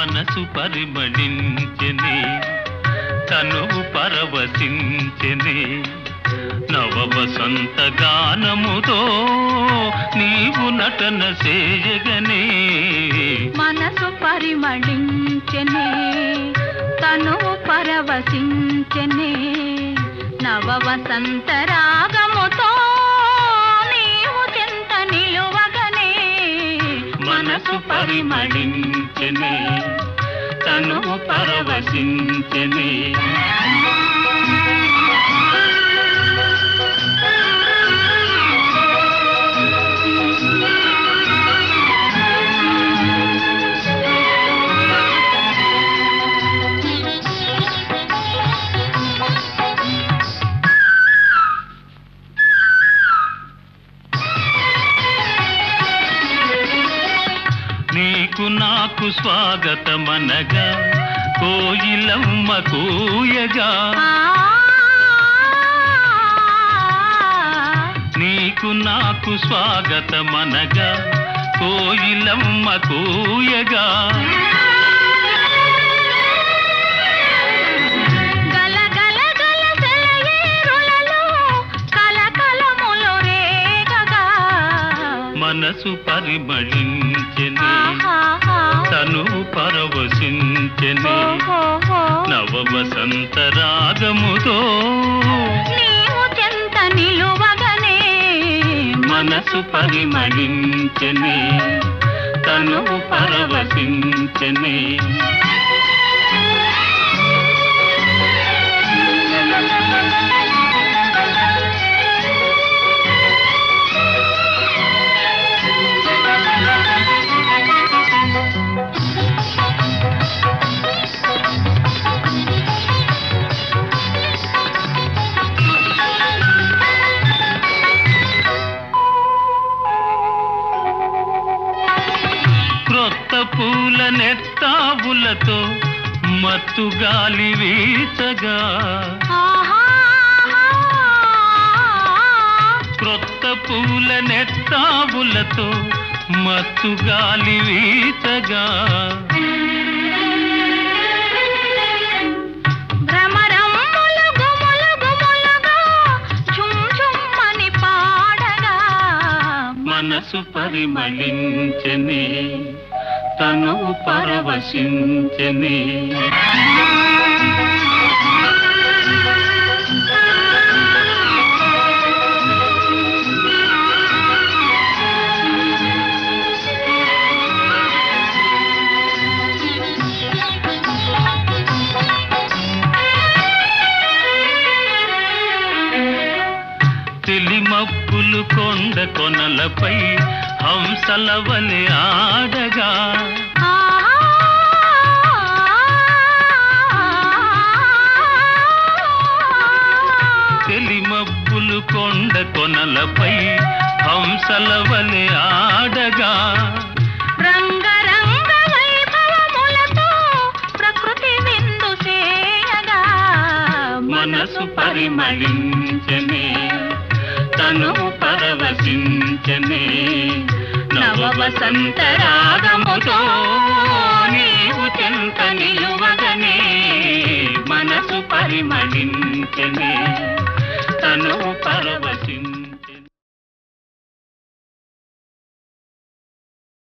మనసు పరిమళించెని తనువు పరవశించెని. నవ వసంత గానముతో నీవు నటన చేయగనే. మనసు పరిమళించెనే తను పరవశించెనే. నవ వసంత రాగముతో నీవు చెంత నిలువగనే. మనసు పరిమళించెని. పరవశించెని. నీకు నాకు స్వాగతమనగా కోయిలమ్మ కూయగా. నీకు నాకు స్వాగతమనగా కోయిలమ్మ కూయగా. మనసు పరిమళించెని. తను పరవశించెని. నవ వసంత రాగముతో నిలువగనే మనసు పరిమళించెని. తను పరవశించెని. క్రొత్త పూల నెత్తావులతో మత్తు గాలి వీచగా. క్రొత్త పూల నెత్తావులతో మత్తు గాలి వీచగా. మనసు పరిమళించని తను పరవశించని. తెలిమప్పులు కొండ కొనలపై హంసల వలె ఆడగా. తెలిమప్పులు కొండ కొనలపై హంసల వలె ఆడగా. మనసు పరిమళించని తను పరవశించనే. నవ వసంత రాగముతో నీవు చెంత నిలువగనే. మనసు పరిమళించనే. తను